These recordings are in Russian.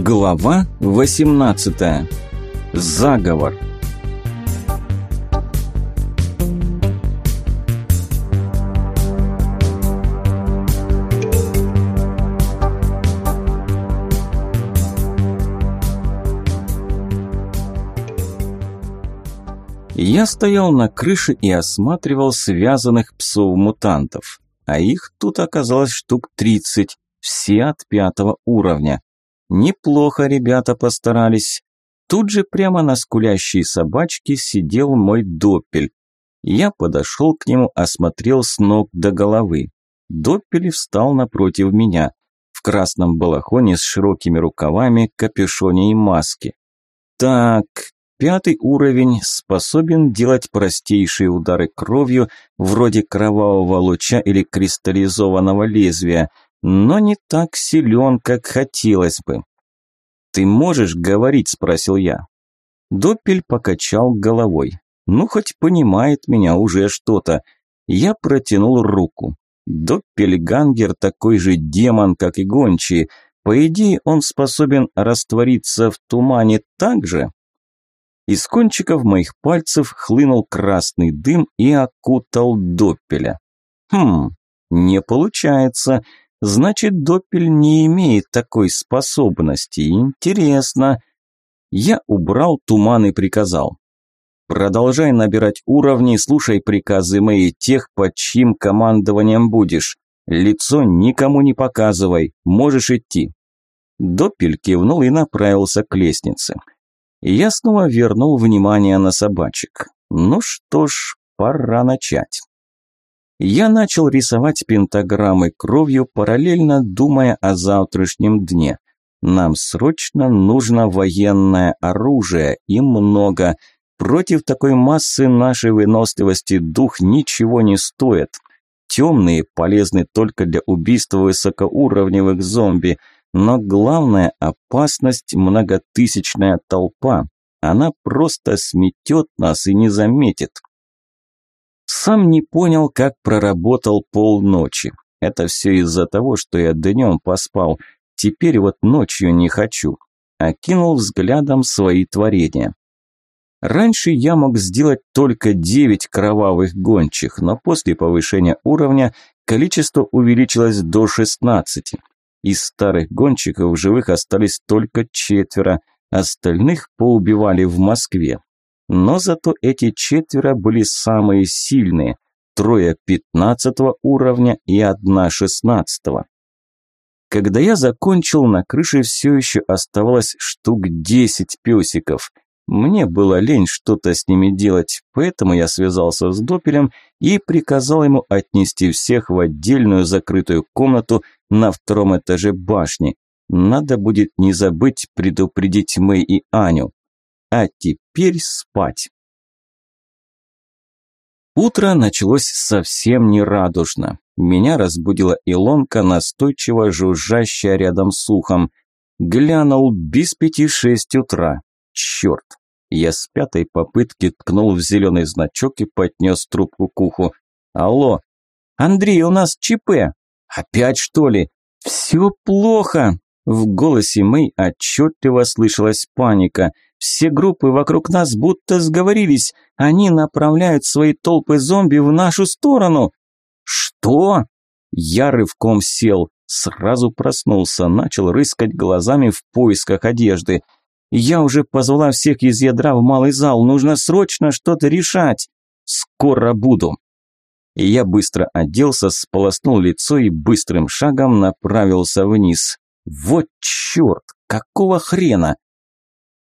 Глава 18. Заговор. Я стоял на крыше и осматривал связанных псов-мутантов. А их тут оказалось штук 30, все от пятого уровня. Неплохо ребята постарались. Тут же прямо на скулящей собачке сидел мой доппель. Я подошел к нему, осмотрел с ног до головы. Доппель встал напротив меня, в красном балахоне с широкими рукавами, капюшоне и маске. Так, пятый уровень способен делать простейшие удары кровью, вроде кровавого луча или кристаллизованного лезвия – но не так силен, как хотелось бы. «Ты можешь говорить?» – спросил я. Доппель покачал головой. «Ну, хоть понимает меня уже что-то». Я протянул руку. Доппельгангер такой же демон, как и гончие. По идее, он способен раствориться в тумане так же. Из кончиков моих пальцев хлынул красный дым и окутал Доппеля. Хм, не получается. Значит, Доппель не имеет такой способности. Интересно. Я убрал туман и приказал. Продолжай набирать уровни, слушай приказы мои тех, под чьим командованием будешь. Лицо никому не показывай, можешь идти. Доппель кивнул и направился к лестнице. Я снова вернул внимание на собачек. Ну что ж, пора начать. Я начал рисовать пентаграммы кровью, параллельно думая о завтрашнем дне. Нам срочно нужно военное оружие, и много. Против такой массы нашей выносливости дух ничего не стоит. Темные полезны только для убийства высокоуровневых зомби, но главная опасность – многотысячная толпа. Она просто сметет нас и не заметит. Сам не понял, как проработал полночи. Это все из-за того, что я днем поспал. Теперь вот ночью не хочу. Окинул взглядом свои творения. Раньше я мог сделать только 9 кровавых гончих, но после повышения уровня количество увеличилось до 16. Из старых гонщиков живых остались только четверо, остальных поубивали в Москве. Но зато эти четверо были самые сильные, трое пятнадцатого уровня и одна шестнадцатого. Когда я закончил, на крыше все еще оставалось штук десять песиков. Мне было лень что-то с ними делать, поэтому я связался с Допелем и приказал ему отнести всех в отдельную закрытую комнату на втором этаже башни. Надо будет не забыть предупредить Мэй и Аню. А теперь спать. Утро началось совсем нерадужно. Меня разбудила Илонка, настойчиво жужжащая рядом с ухом. Глянул без пяти шесть утра. Черт. Я с пятой попытки ткнул в зеленый значок и поднес трубку к уху. Алло. Андрей, у нас ЧП. Опять что ли? Все плохо. В голосе Мэй отчетливо слышалась паника – все группы вокруг нас будто сговорились. Они направляют свои толпы зомби в нашу сторону. Что? Я рывком сел, сразу проснулся, начал рыскать глазами в поисках одежды. Я уже позвала всех из ядра в малый зал, нужно срочно что-то решать. Скоро буду. Я быстро оделся, сполоснул лицо и быстрым шагом направился вниз. Вот черт, какого хрена?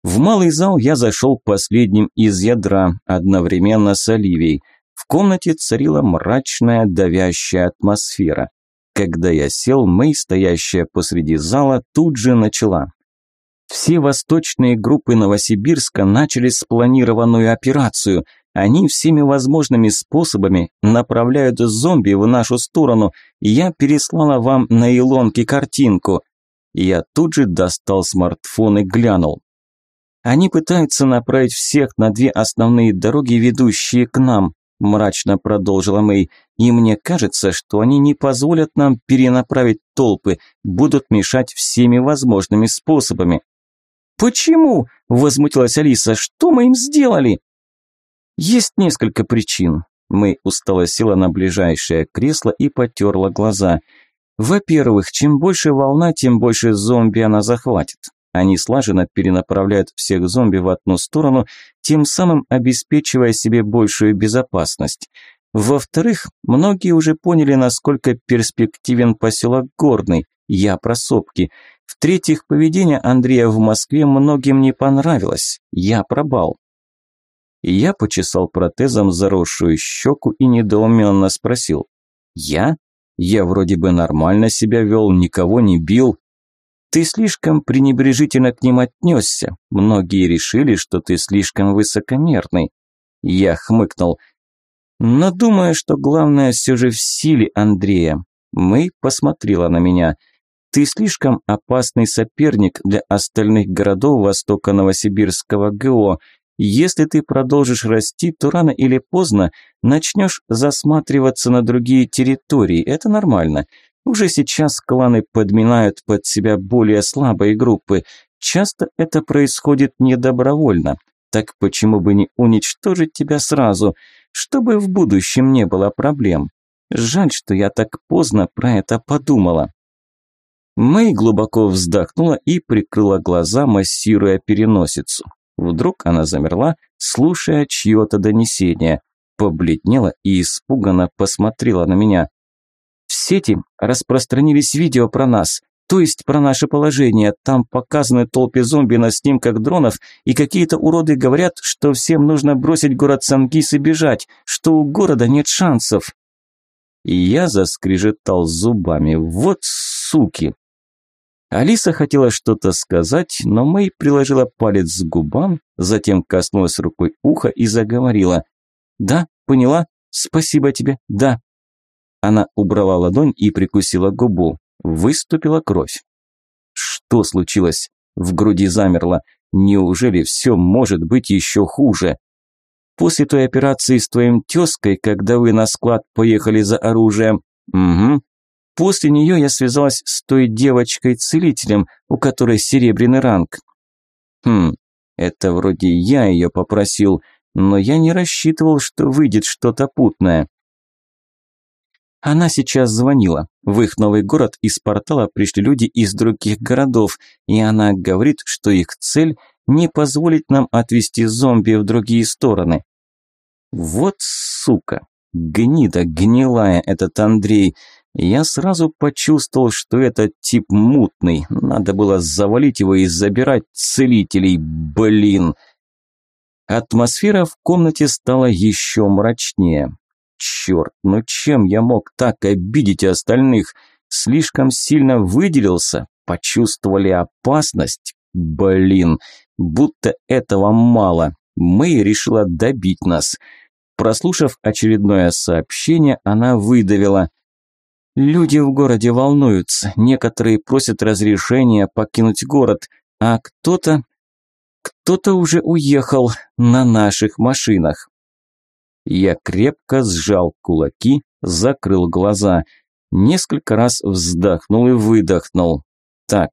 В малый зал я зашел последним из ядра, одновременно с Оливией. В комнате царила мрачная, давящая атмосфера. Когда я сел, Мэй, стоящая посреди зала, тут же начала. Все восточные группы Новосибирска начали спланированную операцию. Они всеми возможными способами направляют зомби в нашу сторону. Я переслала вам на Илонке картинку. Я тут же достал смартфон и глянул. Они пытаются направить всех на две основные дороги, ведущие к нам. – мрачно продолжила Мэй. «И мне кажется, что они не позволят нам перенаправить толпы, будут мешать всеми возможными способами». «Почему?» – возмутилась Алиса. «Что мы им сделали?» «Есть несколько причин». Мэй устало села на ближайшее кресло и потерла глаза. «Во-первых, чем больше волна, тем больше зомби она захватит. Они слаженно перенаправляют всех зомби в одну сторону, тем самым обеспечивая себе большую безопасность. Во-вторых, многие уже поняли, насколько перспективен поселок Горный, я про сопки. В-третьих, поведение Андрея в Москве многим не понравилось, я про бал. Я почесал протезом заросшую щеку и недоуменно спросил. «Я? Я вроде бы нормально себя вел, никого не бил, ты слишком пренебрежительно к ним отнесся. Многие решили, что ты слишком высокомерный. Я хмыкнул. Но думаю, что главное все же в силе Андрея. Мэй посмотрела на меня. Ты слишком опасный соперник для остальных городов Востока Новосибирского ГО. Если ты продолжишь расти, то рано или поздно начнешь засматриваться на другие территории. Это нормально. Уже сейчас кланы подминают под себя более слабые группы. Часто это происходит недобровольно. Так почему бы не уничтожить тебя сразу, чтобы в будущем не было проблем? Жаль, что я так поздно про это подумала. Мэй глубоко вздохнула и прикрыла глаза, массируя переносицу. Вдруг она замерла, слушая чье-то донесение. Побледнела и испуганно посмотрела на меня. В сети распространились видео про нас, то есть про наше положение. Там показаны толпы зомби на снимках дронов, и какие-то уроды говорят, что всем нужно бросить город Сангис и бежать, что у города нет шансов. И я заскрежетал зубами. Вот суки! Алиса хотела что-то сказать, но Мэй приложила палец к губам, затем коснулась рукой уха и заговорила. «Да, поняла. Спасибо тебе. Да, она убрала ладонь и прикусила губу. Выступила кровь. Что случилось? В груди замерло. Неужели все может быть еще хуже? После той операции с твоим тезкой, когда вы на склад поехали за оружием. Угу. После нее я связалась с той девочкой-целителем, у которой серебряный ранг. Хм, это вроде я ее попросил, но я не рассчитывал, что выйдет что-то путное. Она сейчас звонила. В их новый город из портала пришли люди из других городов, и она говорит, что их цель – не позволить нам отвести зомби в другие стороны. Вот сука, гнида гнилая этот Андрей. Я сразу почувствовал, что этот тип мутный. Надо было завалить его и забирать целителей, блин. Атмосфера в комнате стала еще мрачнее. Черт, ну чем я мог так обидеть остальных? Слишком сильно выделился, почувствовали опасность. Блин, будто этого мало. Мэй решила добить нас. Прослушав очередное сообщение, она выдавила. Люди в городе волнуются, некоторые просят разрешения покинуть город, а кто-то... Кто-то уже уехал на наших машинах. Я крепко сжал кулаки, закрыл глаза. Несколько раз вздохнул и выдохнул. Так,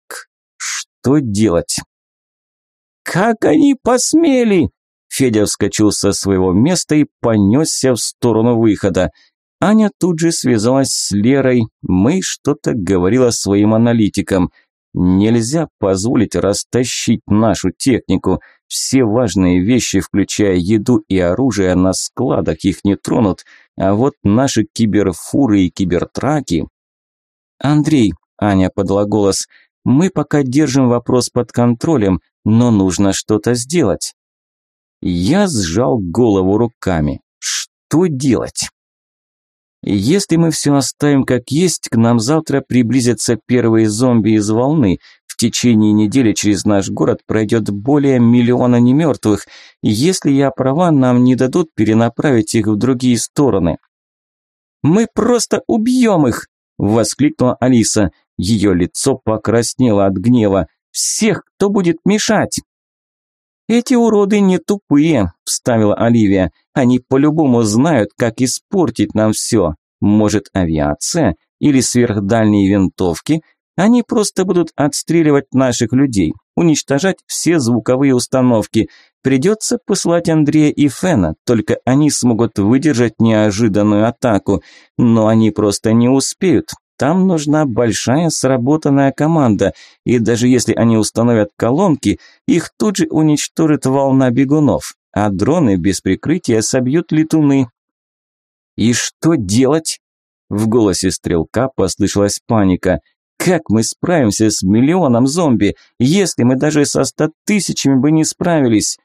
что делать? «Как они посмели!» Федя вскочил со своего места и понесся в сторону выхода. Аня тут же связалась с Лерой. Мы что-то говорила своим аналитикам. Нельзя позволить растащить нашу технику. Все важные вещи, включая еду и оружие, на складах их не тронут, а вот наши киберфуры и кибертраки... «Андрей», – Аня подала голос, – «мы пока держим вопрос под контролем, но нужно что-то сделать». Я сжал голову руками. Что делать? Если мы все оставим как есть, к нам завтра приблизятся первые зомби из волны, в течение недели через наш город пройдет более миллиона немертвых. Если я права, нам не дадут перенаправить их в другие стороны. «Мы просто убьем их!» – воскликнула Алиса. Ее лицо покраснело от гнева. «Всех, кто будет мешать!» «Эти уроды не тупые», – вставила Оливия. «Они по-любому знают, как испортить нам все. Может, авиация или сверхдальние винтовки? Они просто будут отстреливать наших людей, уничтожать все звуковые установки. Придется послать Андрея и Фена, только они смогут выдержать неожиданную атаку. Но они просто не успеют. Там нужна большая сработанная команда, и даже если они установят колонки, их тут же уничтожит волна бегунов, а дроны без прикрытия собьют летуны. «И что делать?» В голосе стрелка послышалась паника. «Как мы справимся с миллионом зомби, если мы даже со ста тысячами бы не справились?»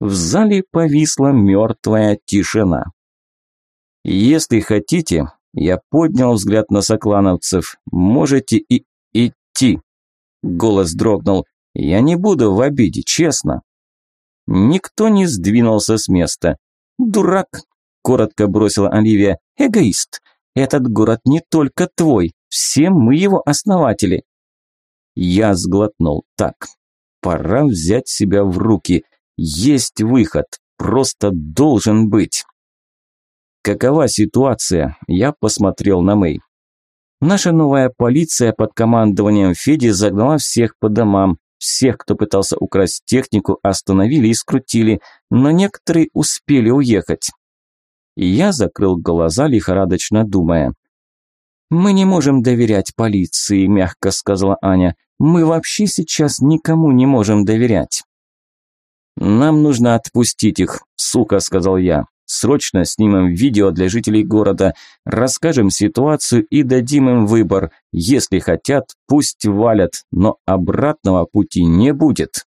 В зале повисла мертвая тишина. «Если хотите, я поднял взгляд на соклановцев. «Можете и идти!» Голос дрогнул. «Я не буду в обиде, честно!» Никто не сдвинулся с места. «Дурак!» – коротко бросила Оливия. «Эгоист! Этот город не только твой, все мы его основатели!» Я сглотнул. «Так, пора взять себя в руки. Есть выход, просто должен быть!» Какова ситуация? Я посмотрел на Мэй. Наша новая полиция под командованием Феди загнала всех по домам. Всех, кто пытался украсть технику, остановили и скрутили, но некоторые успели уехать. Я закрыл глаза, лихорадочно думая. «Мы не можем доверять полиции», – мягко сказала Аня. «Мы вообще сейчас никому не можем доверять». «Нам нужно отпустить их», – сука, сказал я. Срочно снимем видео для жителей города, расскажем ситуацию и дадим им выбор. Если хотят, пусть валят, но обратного пути не будет.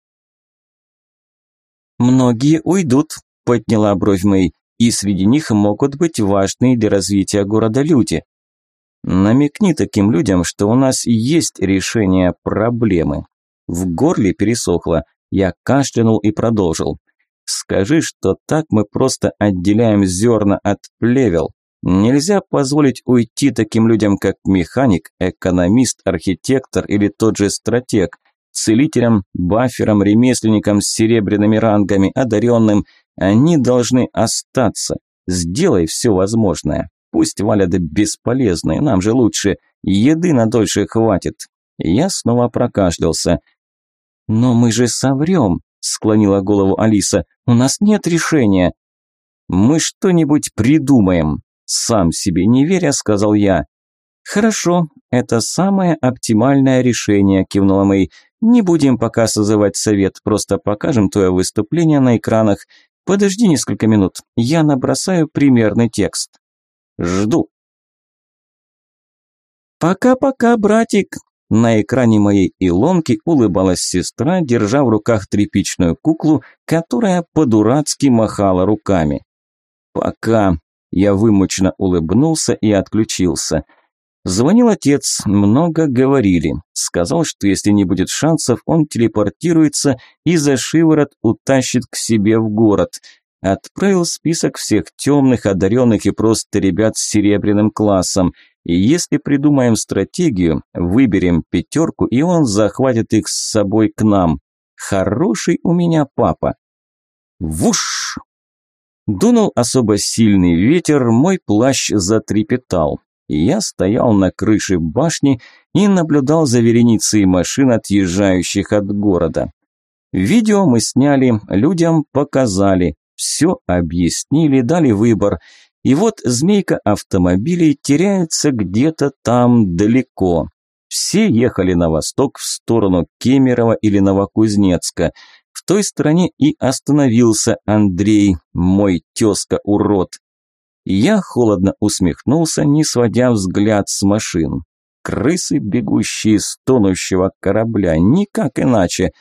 Многие уйдут, подняла бровь Мэй, и среди них могут быть важные для развития города люди. Намекни таким людям, что у нас есть решение проблемы. В горле пересохло. Я кашлянул и продолжил. Скажи, что так мы просто отделяем зерна от плевел. Нельзя позволить уйти таким людям, как механик, экономист, архитектор или тот же стратег, целителям, баферам, ремесленникам с серебряными рангами, одаренным. Они должны остаться. Сделай все возможное. Пусть валят бесполезные, нам же лучше. Еды на дольше хватит. Я снова прокашлялся. «Но мы же соврем», – склонила голову Алиса. «У нас нет решения». «Мы что-нибудь придумаем», – сам себе не веря, сказал я. «Хорошо, это самое оптимальное решение», – кивнула Мэй. «Не будем пока созывать совет, просто покажем твое выступление на экранах. Подожди несколько минут, я набросаю примерный текст». «Жду». «Пока-пока, братик», на экране моей илонки улыбалась сестра, держа в руках тряпичную куклу, которая по-дурацки махала руками. «Пока», – я вымученно улыбнулся и отключился. Звонил отец, много говорили. Сказал, что если не будет шансов, он телепортируется и за шиворот утащит к себе в город. Отправил список всех темных, одаренных и просто ребят с серебряным классом – и если придумаем стратегию, выберем пятерку, и он захватит их с собой к нам. Хороший у меня папа. Вуш! Дунул особо сильный ветер, мой плащ затрепетал. Я стоял на крыше башни и наблюдал за вереницей машин, отъезжающих от города. Видео мы сняли, людям показали, все объяснили, дали выбор – и вот змейка автомобилей теряется где-то там далеко. Все ехали на восток в сторону Кемерово или Новокузнецка. В той стороне и остановился Андрей, мой тезка-урод. Я холодно усмехнулся, не сводя взгляд с машин. Крысы, бегущие с тонущего корабля, никак иначе.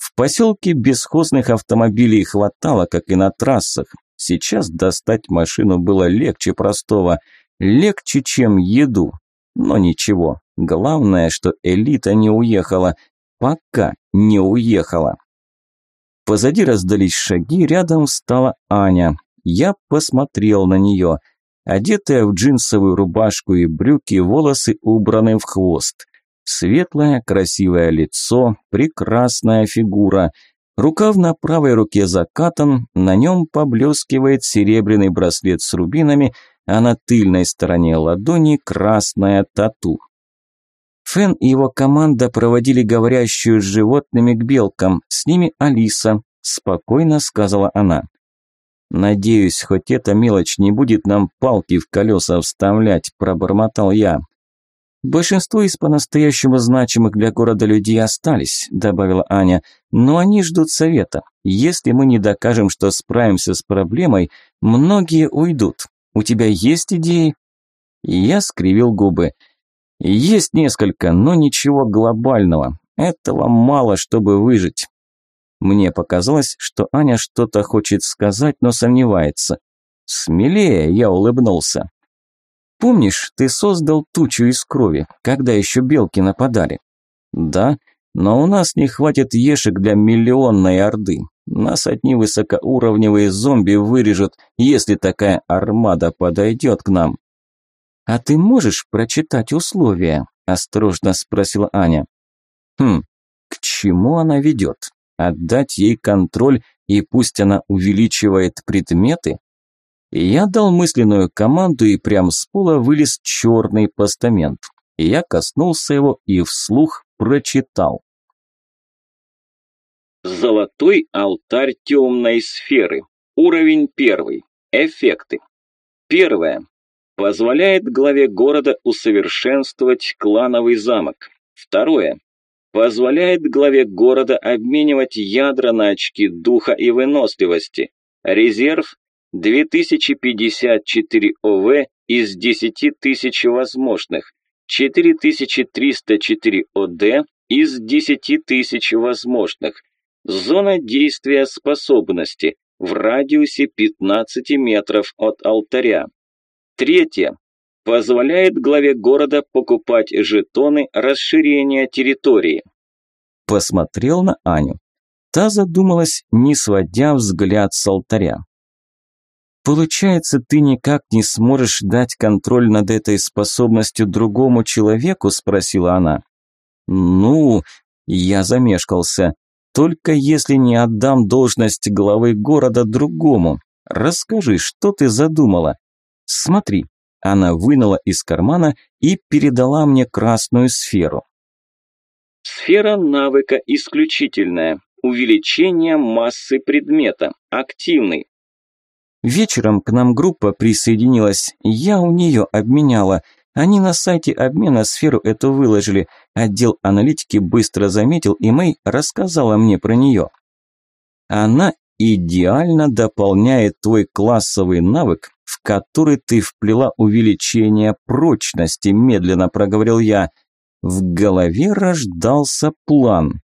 В поселке бесхозных автомобилей хватало, как и на трассах. Сейчас достать машину было легче простого, легче, чем еду. Но ничего, главное, что элита не уехала, пока не уехала. Позади раздались шаги, рядом встала Аня. Я посмотрел на нее. Одетая в джинсовую рубашку и брюки, волосы убраны в хвост. Светлое, красивое лицо, прекрасная фигура – Рукав на правой руке закатан, на нем поблескивает серебряный браслет с рубинами, а на тыльной стороне ладони красная тату. Фен и его команда проводили говорящую с животными к белкам, с ними Алиса, спокойно сказала она. «Надеюсь, хоть эта мелочь не будет нам палки в колеса вставлять», – пробормотал я. «Большинство из по-настоящему значимых для города людей остались», – добавила Аня, – «но они ждут совета. Если мы не докажем, что справимся с проблемой, многие уйдут. У тебя есть идеи?» Я скривил губы. «Есть несколько, но ничего глобального. Этого мало, чтобы выжить. Мне показалось, что Аня что-то хочет сказать, но сомневается. «Смелее!» – я улыбнулся. «Помнишь, ты создал тучу из крови, когда еще белки нападали?» «Да, но у нас не хватит ешек для миллионной орды. Нас одни высокоуровневые зомби вырежут, если такая армада подойдет к нам». «А ты можешь прочитать условия?» – осторожно спросила Аня. «Хм, к чему она ведет?» Отдать ей контроль и пусть она увеличивает предметы? Я дал мысленную команду и прям с пола вылез черный постамент. Я коснулся его и вслух прочитал. Золотой алтарь темной сферы. Уровень первый. Эффекты. Первое. Позволяет главе города усовершенствовать клановый замок. Второе позволяет главе города обменивать ядра на очки духа и выносливости. Резерв 2054 ОВ из 10 тысяч возможных, 4304 ОД из 10 тысяч возможных. Зона действия способности в радиусе 15 метров от алтаря. Третье позволяет главе города покупать жетоны расширения территории. Посмотрел на Аню. Та задумалась, не сводя взгляд с алтаря. «Получается, ты никак не сможешь дать контроль над этой способностью другому человеку?» – спросила она. «Ну...» – я замешкался. «Только если не отдам должность главы города другому. Расскажи, что ты задумала?» «Смотри, она вынула из кармана и передала мне красную сферу. Сфера навыка исключительная. Увеличение массы предмета. Активный. Вечером к нам группа присоединилась. Я у нее обменяла. Они на сайте обмена сферу эту выложили. Отдел аналитики быстро заметил, и Мэй рассказала мне про нее. Она идеально дополняет твой классовый навык в который ты вплела увеличение прочности, медленно проговорил я. В голове рождался план.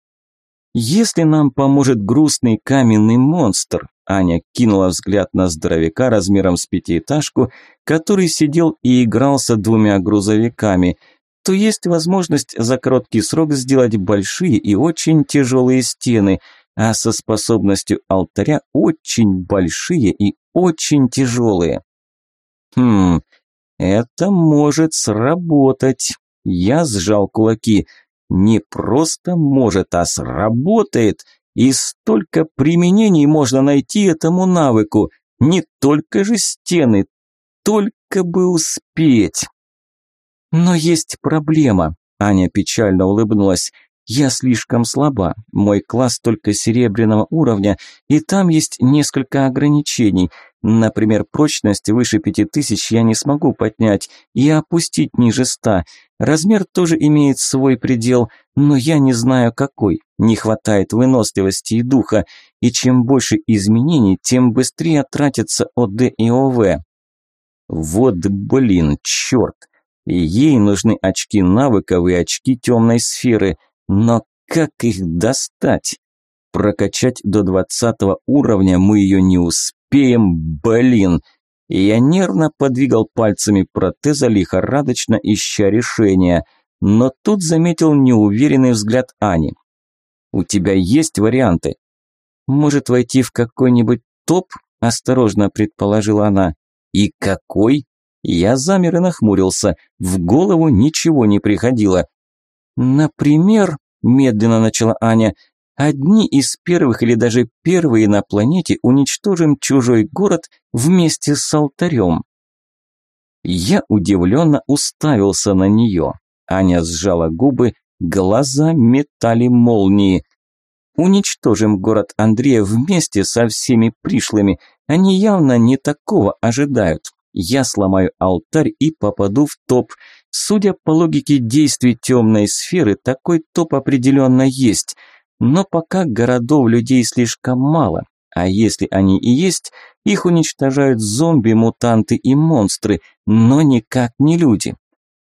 Если нам поможет грустный каменный монстр, Аня кинула взгляд на здоровяка размером с пятиэтажку, который сидел и игрался двумя грузовиками, то есть возможность за короткий срок сделать большие и очень тяжелые стены, а со способностью алтаря очень большие и очень тяжелые. Хм, это может сработать. Я сжал кулаки. Не просто может, а сработает. И столько применений можно найти этому навыку. Не только же стены, только бы успеть. Но есть проблема. Аня печально улыбнулась. Я слишком слаба. Мой класс только серебряного уровня, и там есть несколько ограничений. Например, прочность выше 5000 я не смогу поднять и опустить ниже 100. Размер тоже имеет свой предел, но я не знаю какой. Не хватает выносливости и духа, и чем больше изменений, тем быстрее тратятся ОД и ОВ. Вот блин, черт. Ей нужны очки навыков и очки темной сферы, но как их достать? Прокачать до 20 уровня мы ее не успеем успеем, блин!» Я нервно подвигал пальцами протеза, лихорадочно ища решения, но тут заметил неуверенный взгляд Ани. «У тебя есть варианты?» «Может войти в какой-нибудь топ?» – осторожно предположила она. «И какой?» Я замер и нахмурился. В голову ничего не приходило. «Например», – медленно начала Аня, Одни из первых или даже первые на планете уничтожим чужой город вместе с алтарем. Я удивленно уставился на нее. Аня сжала губы, глаза метали молнии. Уничтожим город Андрея вместе со всеми пришлыми. Они явно не такого ожидают. Я сломаю алтарь и попаду в топ. Судя по логике действий темной сферы, такой топ определенно есть. Но пока городов людей слишком мало. А если они и есть, их уничтожают зомби, мутанты и монстры, но никак не люди.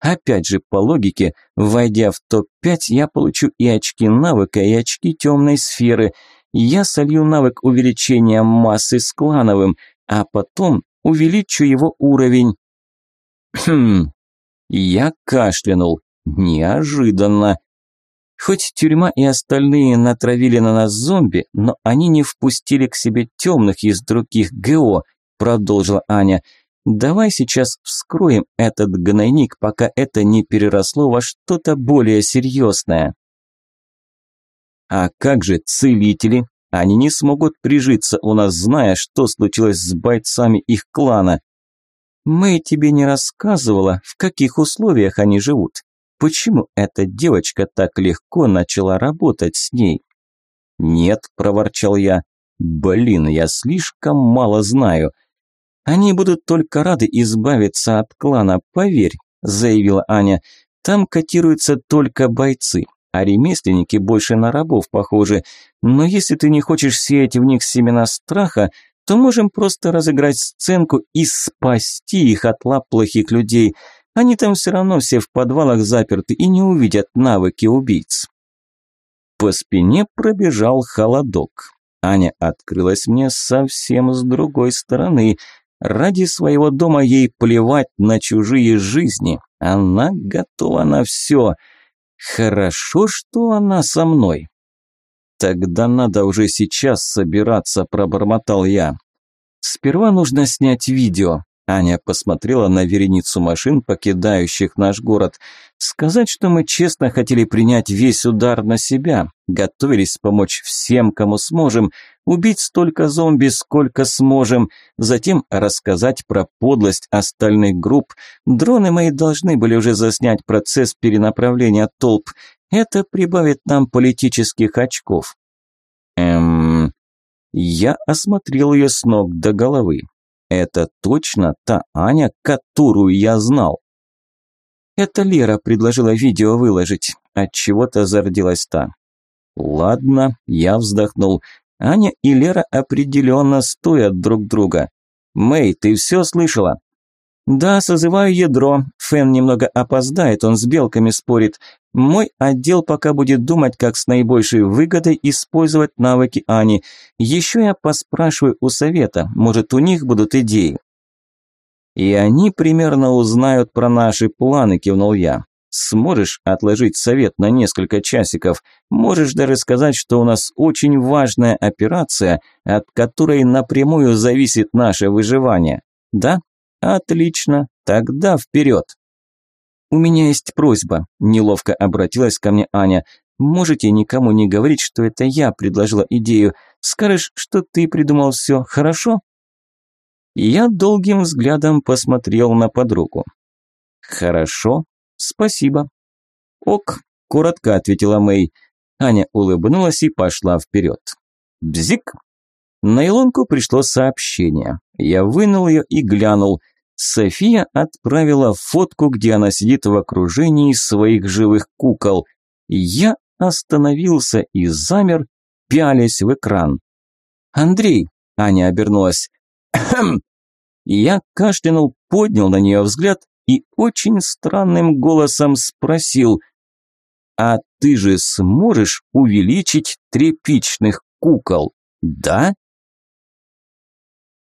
Опять же, по логике, войдя в топ-5, я получу и очки навыка, и очки темной сферы. Я солью навык увеличения массы с клановым, а потом увеличу его уровень. Хм, я кашлянул. Неожиданно. Хоть тюрьма и остальные натравили на нас зомби, но они не впустили к себе темных из других ГО, продолжила Аня. Давай сейчас вскроем этот гнойник, пока это не переросло во что-то более серьезное. А как же целители? Они не смогут прижиться у нас, зная, что случилось с бойцами их клана. Мэй тебе не рассказывала, в каких условиях они живут. Почему эта девочка так легко начала работать с ней? Нет, проворчал я. Блин, я слишком мало знаю. Они будут только рады избавиться от клана, поверь, заявила Аня. Там котируются только бойцы, а ремесленники больше на рабов похожи. Но если ты не хочешь сеять в них семена страха, то можем просто разыграть сценку и спасти их от лап плохих людей. Они там все равно все в подвалах заперты и не увидят навыки убийц. По спине пробежал холодок. Аня открылась мне совсем с другой стороны – Ради своего дома ей плевать на чужие жизни. Она готова на все. Хорошо, что она со мной. Тогда надо уже сейчас собираться, пробормотал я. Сперва нужно снять видео. Аня посмотрела на вереницу машин, покидающих наш город. Сказать, что мы честно хотели принять весь удар на себя, готовились помочь всем, кому сможем, убить столько зомби, сколько сможем, затем рассказать про подлость остальных групп. Дроны мои должны были уже заснять процесс перенаправления толп. Это прибавит нам политических очков. Эм... Я осмотрел ее с ног до головы. Это точно та Аня, которую я знал. Это Лера предложила видео выложить. От чего-то зародилась та. Ладно, я вздохнул. Аня и Лера определенно стоят друг друга. Мэй, ты все слышала? Да, созываю ядро. Фэн немного опоздает, он с белками спорит. Мой отдел пока будет думать, как с наибольшей выгодой использовать навыки Ани. Еще я поспрашиваю у совета, может у них будут идеи. И они примерно узнают про наши планы, кивнул я. Сможешь отложить совет на несколько часиков. Можешь даже сказать, что у нас очень важная операция, от которой напрямую зависит наше выживание. Да? Отлично. Тогда вперед. «У меня есть просьба», – неловко обратилась ко мне Аня. «Можете никому не говорить, что это я предложила идею. Скажешь, что ты придумал все, хорошо?» Я долгим взглядом посмотрел на подругу. «Хорошо, спасибо». «Ок», – коротко ответила Мэй. Аня улыбнулась и пошла вперед. «Бзик!» На Илонку пришло сообщение. Я вынул ее и глянул. София отправила фотку, где она сидит в окружении своих живых кукол. Я остановился и замер, пялясь в экран. «Андрей!» – Аня обернулась. «Хм!» Я кашлянул, поднял на нее взгляд и очень странным голосом спросил, «А ты же сможешь увеличить тряпичных кукол, да?»